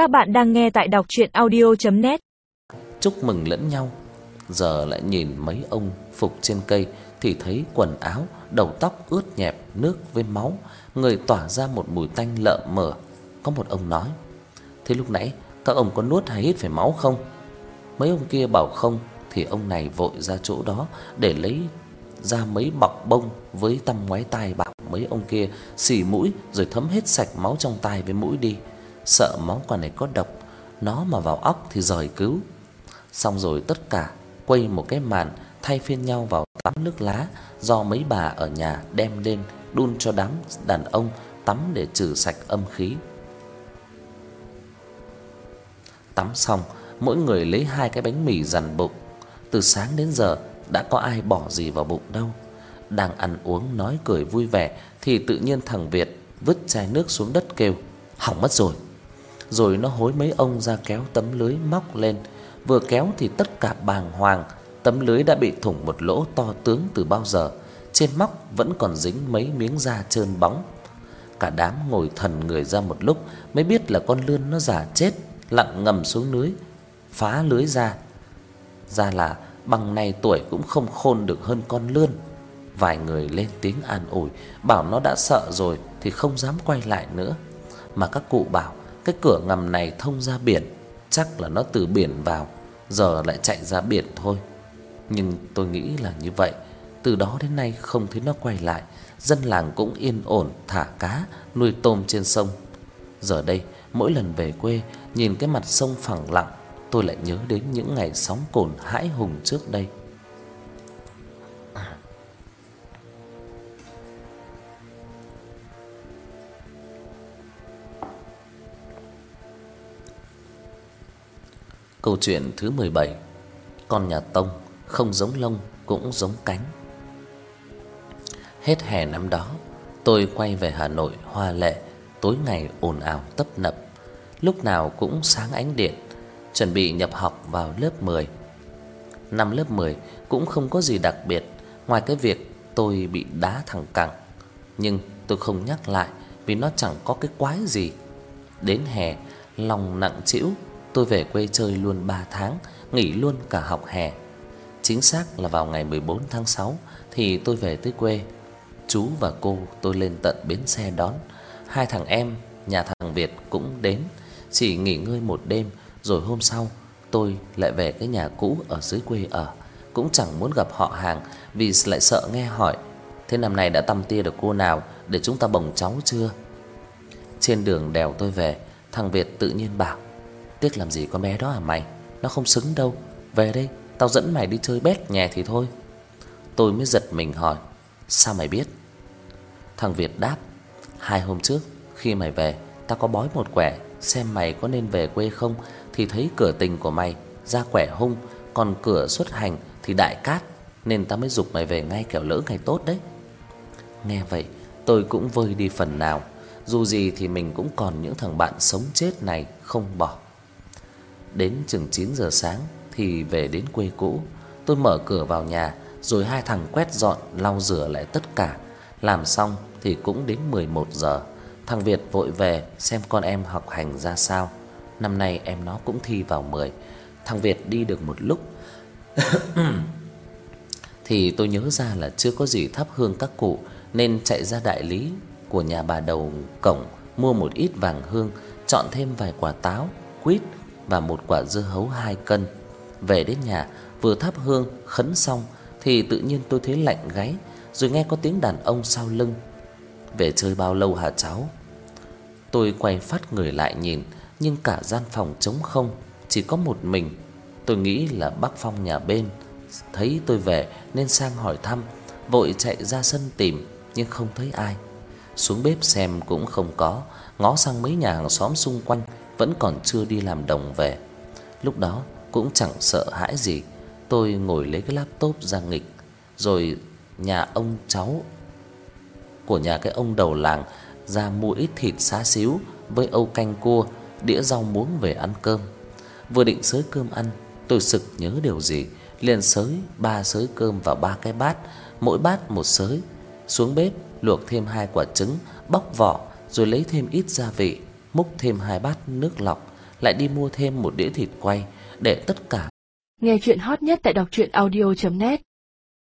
Các bạn đang nghe tại đọc audio net Chúc mừng lẫn nhau. Giờ lại nhìn mấy ông phục trên cây thì thấy quần áo, đầu tóc ướt nhẹp nước với máu, người tỏa ra một mùi tanh lợm mờ. Có một ông nói: "Thế lúc nãy các ông có nuốt hay hít phải máu không?" Mấy ông kia bảo không thì ông này vội ra chỗ đó để lấy ra mấy bọc bông với tăm ngoái tai bảo mấy ông kia xì mũi rồi thấm hết sạch máu trong tai với mũi đi, sợ món quà này có độc, nó mà vào óc thì giời cứu. Xong rồi tất cả quây một cái màn thay phiên nhau vào tắm nước lá do mấy bà ở nhà đem lên đun cho đám đàn ông tắm để trừ sạch âm khí. Tắm xong, mỗi người lấy hai cái bánh mì dằn bụng. Từ sáng đến giờ đã có ai bỏ gì vào bụng đâu. Đang ăn uống nói cười vui vẻ thì tự nhiên thằng Việt vứt chai nước xuống đất kêu: "Hỏng mất rồi." Rồi nó hối mấy ông ra kéo tấm lưới móc lên, vừa kéo thì tất cả bàng hoàng, tấm lưới đã bị thủng một lỗ to tướng từ bao giờ, trên móc vẫn còn dính mấy miếng da trơn bóng. Cả đám ngồi thần người ra một lúc mới biết là con lươn nó giả chết, lặn ngầm xuống lưới, phá lưới ra. Ra là bằng này tuổi cũng không khôn được hơn con lươn. Vài người lên tiếng an ủi, bảo nó đã sợ rồi thì không dám quay lại nữa. Mà các cụ bảo cái cửa ngầm này thông ra biển, chắc là nó từ biển vào, giờ lại chạy ra biển thôi. Nhưng tôi nghĩ là như vậy, từ đó đến nay không thấy nó quay lại, dân làng cũng yên ổn thả cá, nuôi tôm trên sông. Giờ đây, mỗi lần về quê, nhìn cái mặt sông phẳng lặng, tôi lại nhớ đến những ngày sóng cồn hãi hùng trước đây. Câu chuyện thứ 17. Con nhà Tông không giống lông cũng giống cánh. Hết hè năm đó, tôi quay về Hà Nội hoa lệ, tối ngày ồn ào tấp nập, lúc nào cũng sáng ánh điện, chuẩn bị nhập học vào lớp 10. Năm lớp 10 cũng không có gì đặc biệt, ngoài cái việc tôi bị đá thẳng cẳng, nhưng tôi không nhắc lại vì nó chẳng có cái quái gì. Đến hè, lòng nặng trĩu, tôi về quê chơi luôn 3 tháng, nghỉ luôn cả học hè. Chính xác là vào ngày 14 tháng 6 thì tôi về tới quê. Chú và cô tôi lên tận bến xe đón. Hai thằng em nhà thằng Việt cũng đến, chỉ nghỉ ngơi một đêm rồi hôm sau tôi lại về cái nhà cũ ở dưới quê ở, cũng chẳng muốn gặp họ hàng vì lại sợ nghe hỏi thế năm nay đã tăm tia được cô nào để chúng ta bồng cháu chưa. Trên đường đèo tôi về, thằng Việt tự nhiên bảo: "Tiếc làm gì con bé đó à mày, nó không xứng đâu, về đây, tao dẫn mày đi chơi bét nhè thì thôi." Tôi mới giật mình hỏi: "Sao mày biết?" Thằng Việt đáp: "Hai hôm trước khi mày về, tao có bói một quẻ xem mày có nên về quê không thì thấy cửa tình của mày ra quẻ hung, còn cửa xuất hành thì đại cát, nên tao mới dục mày về ngay kẻo lỡ ngày tốt đấy." Nghe vậy, tôi cũng vơi đi phần nào, dù gì thì mình cũng còn những thằng bạn sống chết này không bỏ. Đến chừng 9 giờ sáng thì về đến quê cũ, tôi mở cửa vào nhà, rồi hai thằng quét dọn lau rửa lại tất cả. Làm xong thì cũng đến 11 giờ. Thằng Việt vội về xem con em học hành ra sao. Năm nay em nó cũng thi vào 10. Thằng Việt đi được một lúc thì tôi nhớ ra là chưa có gì thắp hương các cụ nên chạy ra đại lý của nhà bà đầu cổng mua một ít vàng hương, chọn thêm vài quả táo, quýt và một quả dưa hấu 2 cân. Về đến nhà, vừa thắp hương khấn xong thì tự nhiên tôi thấy lạnh gáy, rồi nghe có tiếng đàn ông sau lưng. "Về chơi bao lâu hả cháu?" Tôi quay phát người lại nhìn, nhưng cả gian phòng trống không, chỉ có một mình. Tôi nghĩ là bác Phong nhà bên thấy tôi về nên sang hỏi thăm, vội chạy ra sân tìm nhưng không thấy ai. Xuống bếp xem cũng không có, ngó sang mấy nhà hàng xóm xung quanh vẫn còn chưa đi làm đồng về. Lúc đó cũng chẳng sợ hãi gì, tôi ngồi lấy cái laptop ra nghịch, rồi nhà ông cháu của nhà cái ông đầu làng ra mua ít thịt xá xíu với âu canh cua, đĩa rau muống về ăn cơm. Vừa định xới cơm ăn, tôi sực nhớ điều gì, liền xới ba xới cơm vào ba cái bát, mỗi bát một xới. Xuống bếp luộc thêm hai quả trứng, bóc vỏ rồi lấy thêm ít gia vị, múc thêm hai bát nước lọc, lại đi mua thêm một đĩa thịt quay để tất cả. Nghe chuyện hot nhất tại đọc audio net